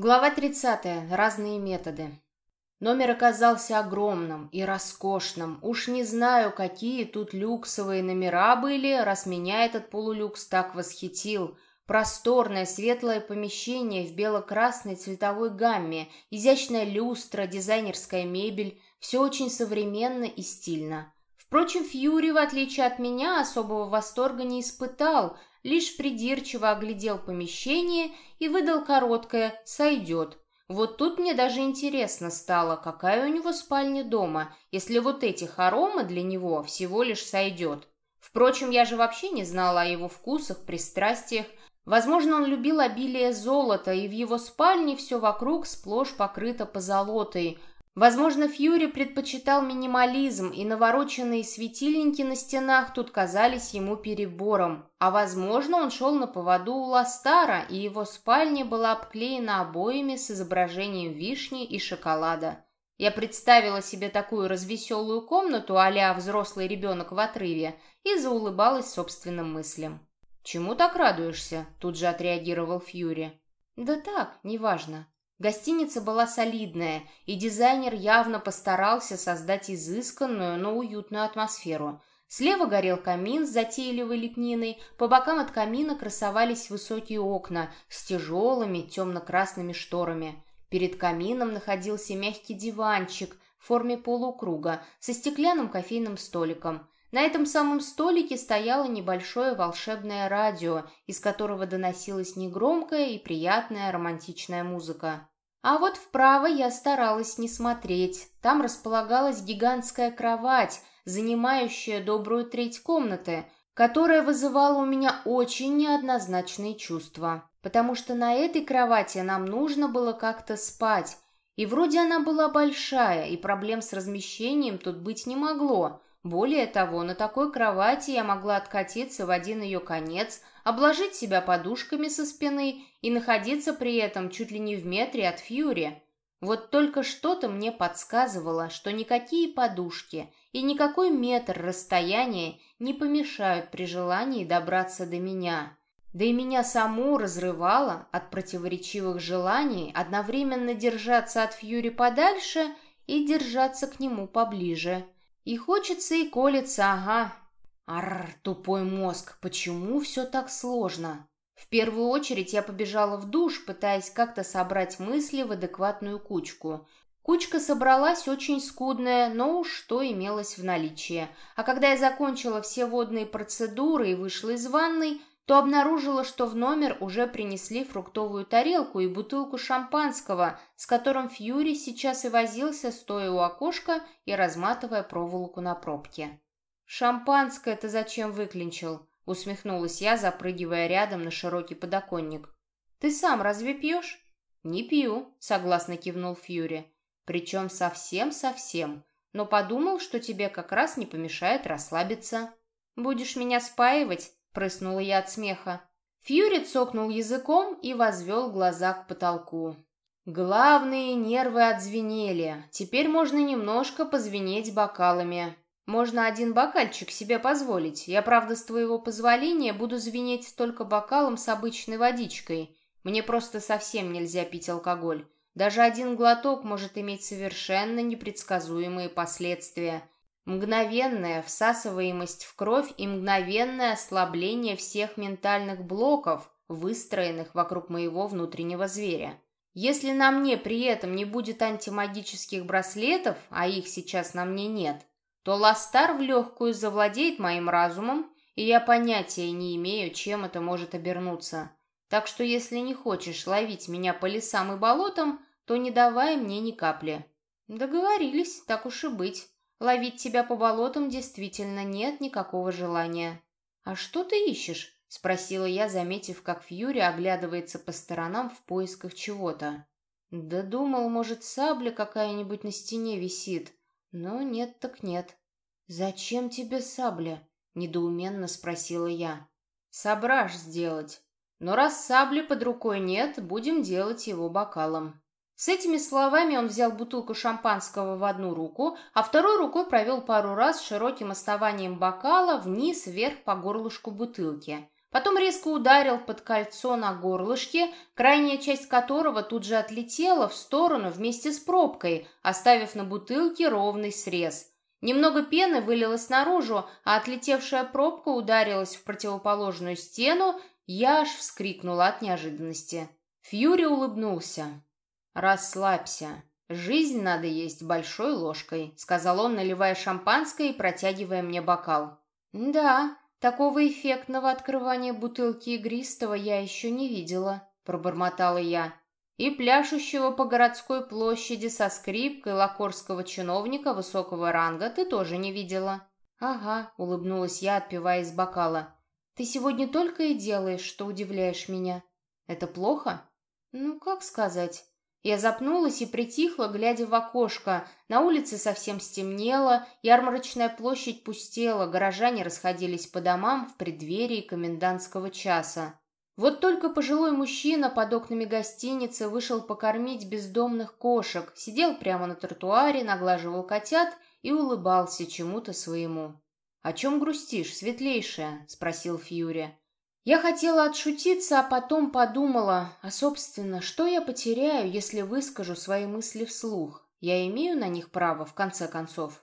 Глава 30. Разные методы. Номер оказался огромным и роскошным. Уж не знаю, какие тут люксовые номера были, раз меня этот полулюкс так восхитил. Просторное светлое помещение в бело-красной цветовой гамме, изящная люстра, дизайнерская мебель – все очень современно и стильно. Впрочем, Фьюри, в отличие от меня, особого восторга не испытал – лишь придирчиво оглядел помещение и выдал короткое «сойдет». Вот тут мне даже интересно стало, какая у него спальня дома, если вот эти хоромы для него всего лишь сойдет. Впрочем, я же вообще не знала о его вкусах, пристрастиях. Возможно, он любил обилие золота, и в его спальне все вокруг сплошь покрыто позолотой, Возможно, Фьюри предпочитал минимализм, и навороченные светильники на стенах тут казались ему перебором. А возможно, он шел на поводу у Ластара, и его спальня была обклеена обоями с изображением вишни и шоколада. Я представила себе такую развеселую комнату а взрослый ребенок в отрыве и заулыбалась собственным мыслям. «Чему так радуешься?» – тут же отреагировал Фьюри. «Да так, неважно. Гостиница была солидная, и дизайнер явно постарался создать изысканную, но уютную атмосферу. Слева горел камин с затейливой лепниной, по бокам от камина красовались высокие окна с тяжелыми темно-красными шторами. Перед камином находился мягкий диванчик в форме полукруга со стеклянным кофейным столиком. На этом самом столике стояло небольшое волшебное радио, из которого доносилась негромкая и приятная романтичная музыка. А вот вправо я старалась не смотреть. Там располагалась гигантская кровать, занимающая добрую треть комнаты, которая вызывала у меня очень неоднозначные чувства. Потому что на этой кровати нам нужно было как-то спать. И вроде она была большая, и проблем с размещением тут быть не могло. Более того, на такой кровати я могла откатиться в один ее конец, обложить себя подушками со спины и находиться при этом чуть ли не в метре от Фьюри. Вот только что-то мне подсказывало, что никакие подушки и никакой метр расстояния не помешают при желании добраться до меня. Да и меня саму разрывало от противоречивых желаний одновременно держаться от Фьюри подальше и держаться к нему поближе. И хочется, и колется, ага. Арр, тупой мозг, почему все так сложно? В первую очередь я побежала в душ, пытаясь как-то собрать мысли в адекватную кучку. Кучка собралась очень скудная, но уж что имелось в наличии. А когда я закончила все водные процедуры и вышла из ванной, то обнаружила, что в номер уже принесли фруктовую тарелку и бутылку шампанского, с которым Фьюри сейчас и возился, стоя у окошка и разматывая проволоку на пробке. «Шампанское ты зачем выклинчил?» — усмехнулась я, запрыгивая рядом на широкий подоконник. «Ты сам разве пьешь?» «Не пью», — согласно кивнул Фьюри. «Причем совсем-совсем, но подумал, что тебе как раз не помешает расслабиться. Будешь меня спаивать?» Прыснула я от смеха. Фьюри цокнул языком и возвел глаза к потолку. Главные нервы отзвенели. Теперь можно немножко позвенеть бокалами. Можно один бокальчик себе позволить. Я, правда, с твоего позволения буду звенеть только бокалом с обычной водичкой. Мне просто совсем нельзя пить алкоголь. Даже один глоток может иметь совершенно непредсказуемые последствия. Мгновенная всасываемость в кровь и мгновенное ослабление всех ментальных блоков, выстроенных вокруг моего внутреннего зверя. Если на мне при этом не будет антимагических браслетов, а их сейчас на мне нет, то Ластар в легкую завладеет моим разумом, и я понятия не имею, чем это может обернуться. Так что если не хочешь ловить меня по лесам и болотам, то не давай мне ни капли. Договорились, так уж и быть. Ловить тебя по болотам действительно нет никакого желания. А что ты ищешь? Спросила я, заметив, как Фьюри оглядывается по сторонам в поисках чего-то. Да думал, может, сабля какая-нибудь на стене висит. Но нет так нет. «Зачем тебе сабля?» — недоуменно спросила я. «Сображ сделать. Но раз сабли под рукой нет, будем делать его бокалом». С этими словами он взял бутылку шампанского в одну руку, а второй рукой провел пару раз широким основанием бокала вниз-вверх по горлышку бутылки. Потом резко ударил под кольцо на горлышке, крайняя часть которого тут же отлетела в сторону вместе с пробкой, оставив на бутылке ровный срез. Немного пены вылилось наружу, а отлетевшая пробка ударилась в противоположную стену, я аж вскрикнула от неожиданности. Фьюри улыбнулся. «Расслабься. Жизнь надо есть большой ложкой», — сказал он, наливая шампанское и протягивая мне бокал. «Да, такого эффектного открывания бутылки игристого я еще не видела», — пробормотала я. «И пляшущего по городской площади со скрипкой лакорского чиновника высокого ранга ты тоже не видела». «Ага», — улыбнулась я, отпивая из бокала. «Ты сегодня только и делаешь, что удивляешь меня. Это плохо?» «Ну, как сказать?» Я запнулась и притихла, глядя в окошко. На улице совсем стемнело, ярмарочная площадь пустела, горожане расходились по домам в преддверии комендантского часа. Вот только пожилой мужчина под окнами гостиницы вышел покормить бездомных кошек, сидел прямо на тротуаре, наглаживал котят и улыбался чему-то своему. «О чем грустишь, светлейшая?» — спросил Фьюри. Я хотела отшутиться, а потом подумала, а, собственно, что я потеряю, если выскажу свои мысли вслух? Я имею на них право, в конце концов.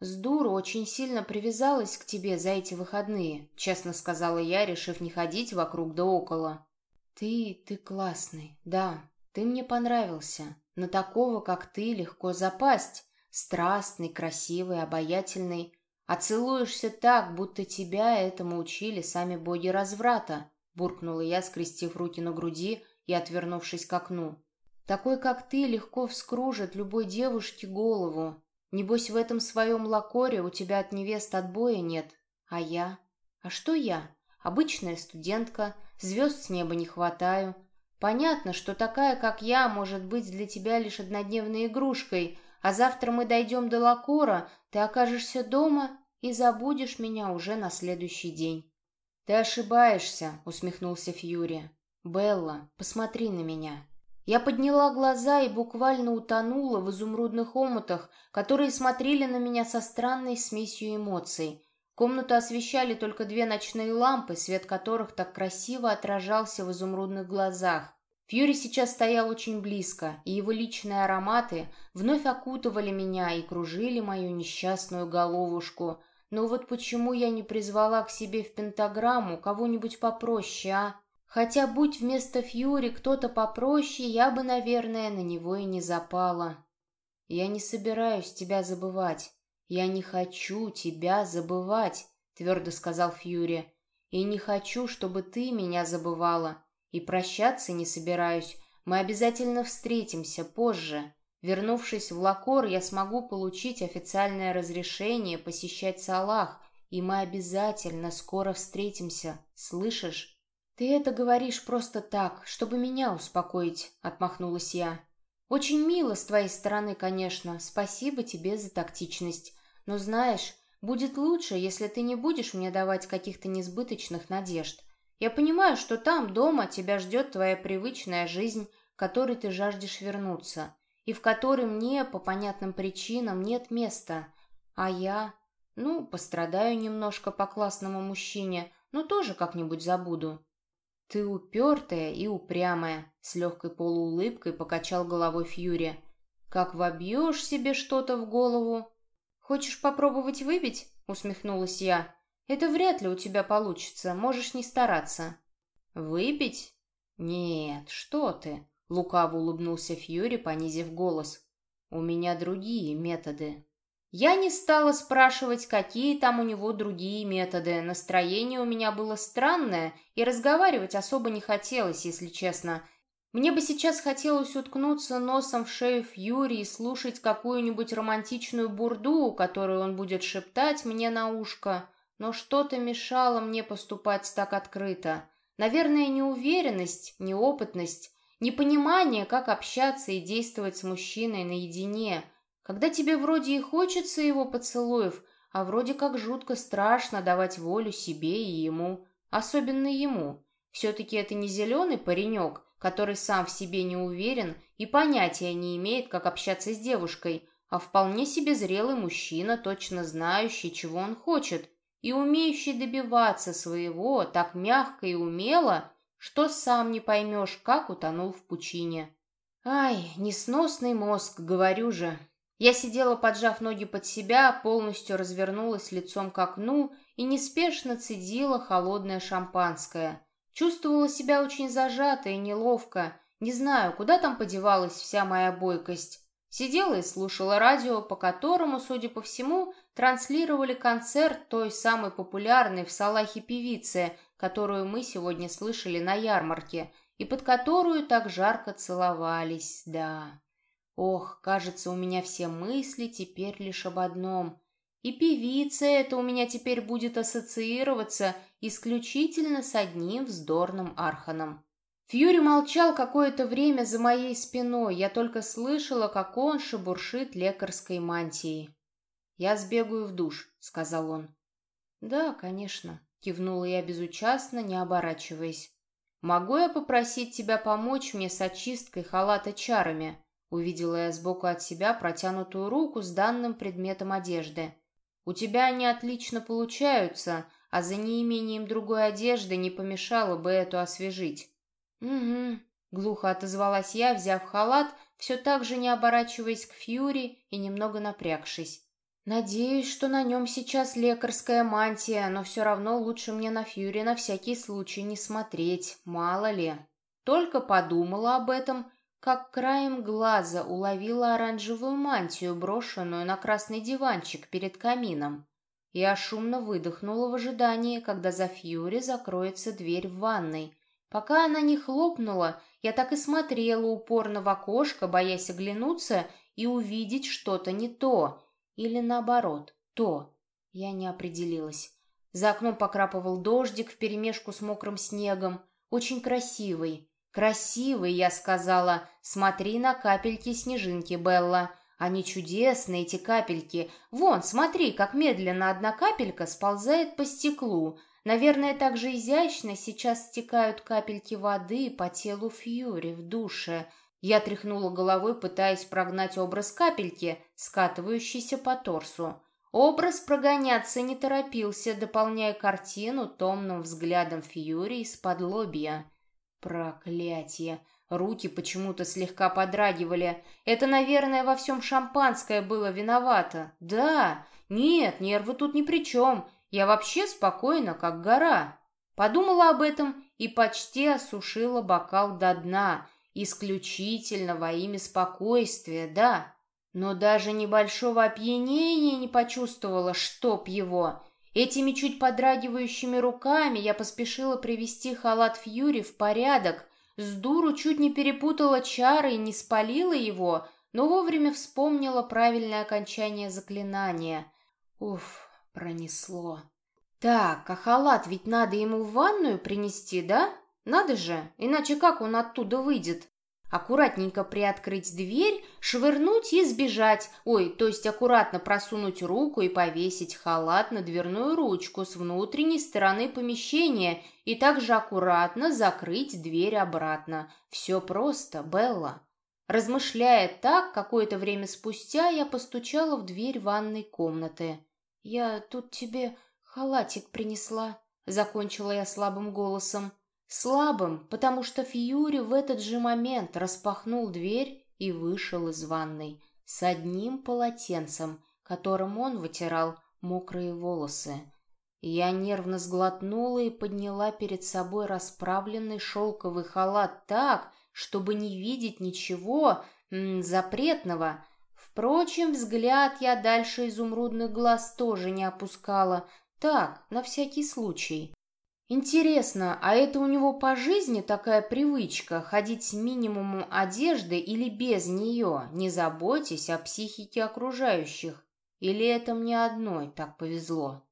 «С дуру очень сильно привязалась к тебе за эти выходные», — честно сказала я, решив не ходить вокруг да около. «Ты, ты классный, да, ты мне понравился. На такого, как ты, легко запасть. Страстный, красивый, обаятельный. «А целуешься так, будто тебя этому учили сами боги разврата», буркнула я, скрестив руки на груди и отвернувшись к окну. «Такой, как ты, легко вскружит любой девушке голову. Небось, в этом своем лакоре у тебя от невест отбоя нет. А я? А что я? Обычная студентка, звезд с неба не хватаю. Понятно, что такая, как я, может быть для тебя лишь однодневной игрушкой, а завтра мы дойдем до Лакора, ты окажешься дома и забудешь меня уже на следующий день». «Ты ошибаешься», — усмехнулся Фьюри. «Белла, посмотри на меня». Я подняла глаза и буквально утонула в изумрудных омутах, которые смотрели на меня со странной смесью эмоций. Комнату освещали только две ночные лампы, свет которых так красиво отражался в изумрудных глазах. Фьюри сейчас стоял очень близко, и его личные ароматы вновь окутывали меня и кружили мою несчастную головушку. Но вот почему я не призвала к себе в пентаграмму кого-нибудь попроще, а? Хотя, будь вместо Фьюри кто-то попроще, я бы, наверное, на него и не запала. Я не собираюсь тебя забывать. Я не хочу тебя забывать, твердо сказал Фьюри. И не хочу, чтобы ты меня забывала. И прощаться не собираюсь. Мы обязательно встретимся позже. Вернувшись в Лакор, я смогу получить официальное разрешение посещать Салах, и мы обязательно скоро встретимся. Слышишь? Ты это говоришь просто так, чтобы меня успокоить, отмахнулась я. Очень мило с твоей стороны, конечно. Спасибо тебе за тактичность. Но знаешь, будет лучше, если ты не будешь мне давать каких-то несбыточных надежд. Я понимаю, что там, дома, тебя ждет твоя привычная жизнь, к которой ты жаждешь вернуться, и в которой мне, по понятным причинам, нет места. А я, ну, пострадаю немножко по классному мужчине, но тоже как-нибудь забуду. Ты упертая и упрямая, с легкой полуулыбкой покачал головой Фьюри. Как вобьешь себе что-то в голову? Хочешь попробовать выбить? Усмехнулась я. Это вряд ли у тебя получится, можешь не стараться. Выпить? Нет, что ты? Лукаво улыбнулся Фьюри, понизив голос. У меня другие методы. Я не стала спрашивать, какие там у него другие методы. Настроение у меня было странное, и разговаривать особо не хотелось, если честно. Мне бы сейчас хотелось уткнуться носом в шею Фьюри и слушать какую-нибудь романтичную бурду, которую он будет шептать мне на ушко но что-то мешало мне поступать так открыто. Наверное, неуверенность, неопытность, непонимание, как общаться и действовать с мужчиной наедине, когда тебе вроде и хочется его поцелуев, а вроде как жутко страшно давать волю себе и ему, особенно ему. Все-таки это не зеленый паренек, который сам в себе не уверен и понятия не имеет, как общаться с девушкой, а вполне себе зрелый мужчина, точно знающий, чего он хочет, и умеющий добиваться своего так мягко и умело, что сам не поймешь, как утонул в пучине. Ай, несносный мозг, говорю же. Я сидела, поджав ноги под себя, полностью развернулась лицом к окну и неспешно цедила холодное шампанское. Чувствовала себя очень зажато и неловко. Не знаю, куда там подевалась вся моя бойкость. Сидела и слушала радио, по которому, судя по всему, транслировали концерт той самой популярной в Салахе певицы, которую мы сегодня слышали на ярмарке, и под которую так жарко целовались, да. Ох, кажется, у меня все мысли теперь лишь об одном. И певица эта у меня теперь будет ассоциироваться исключительно с одним вздорным арханом. Фьюри молчал какое-то время за моей спиной, я только слышала, как он шебуршит лекарской мантией. «Я сбегаю в душ», — сказал он. «Да, конечно», — кивнула я безучастно, не оборачиваясь. «Могу я попросить тебя помочь мне с очисткой халата чарами?» Увидела я сбоку от себя протянутую руку с данным предметом одежды. «У тебя они отлично получаются, а за неимением другой одежды не помешало бы эту освежить». «Угу», — глухо отозвалась я, взяв халат, все так же не оборачиваясь к Фьюри и немного напрягшись. «Надеюсь, что на нем сейчас лекарская мантия, но все равно лучше мне на Фьюри на всякий случай не смотреть, мало ли». Только подумала об этом, как краем глаза уловила оранжевую мантию, брошенную на красный диванчик перед камином. Я шумно выдохнула в ожидании, когда за Фьюри закроется дверь в ванной — Пока она не хлопнула, я так и смотрела упорно в окошко, боясь оглянуться и увидеть что-то не то. Или наоборот, то. Я не определилась. За окном покрапывал дождик вперемешку с мокрым снегом. Очень красивый. Красивый, я сказала. Смотри на капельки снежинки, Белла. Они чудесные, эти капельки. Вон, смотри, как медленно одна капелька сползает по стеклу. Наверное, так же изящно сейчас стекают капельки воды по телу Фьюри в душе. Я тряхнула головой, пытаясь прогнать образ капельки, скатывающийся по торсу. Образ прогоняться не торопился, дополняя картину томным взглядом Фьюри из-под лобья. Проклятие! Руки почему-то слегка подрагивали. Это, наверное, во всем шампанское было виновато. Да, нет, нервы тут ни при чем. Я вообще спокойна, как гора. Подумала об этом и почти осушила бокал до дна, исключительно во имя спокойствия, да. Но даже небольшого опьянения не почувствовала, чтоб его. Этими чуть подрагивающими руками я поспешила привести халат Фьюри в порядок, с дуру чуть не перепутала чары и не спалила его, но вовремя вспомнила правильное окончание заклинания. Уф, Пронесло. Так, а халат ведь надо ему в ванную принести, да? Надо же, иначе как он оттуда выйдет? Аккуратненько приоткрыть дверь, швырнуть и сбежать. Ой, то есть аккуратно просунуть руку и повесить халат на дверную ручку с внутренней стороны помещения и также аккуратно закрыть дверь обратно. Все просто, Белла. Размышляя так, какое-то время спустя я постучала в дверь ванной комнаты. «Я тут тебе халатик принесла», — закончила я слабым голосом. Слабым, потому что Фьюри в этот же момент распахнул дверь и вышел из ванной с одним полотенцем, которым он вытирал мокрые волосы. Я нервно сглотнула и подняла перед собой расправленный шелковый халат так, чтобы не видеть ничего м, запретного, Впрочем, взгляд я дальше изумрудных глаз тоже не опускала. Так, на всякий случай. Интересно, а это у него по жизни такая привычка ходить с минимумом одежды или без нее, не заботясь о психике окружающих? Или это мне одной так повезло?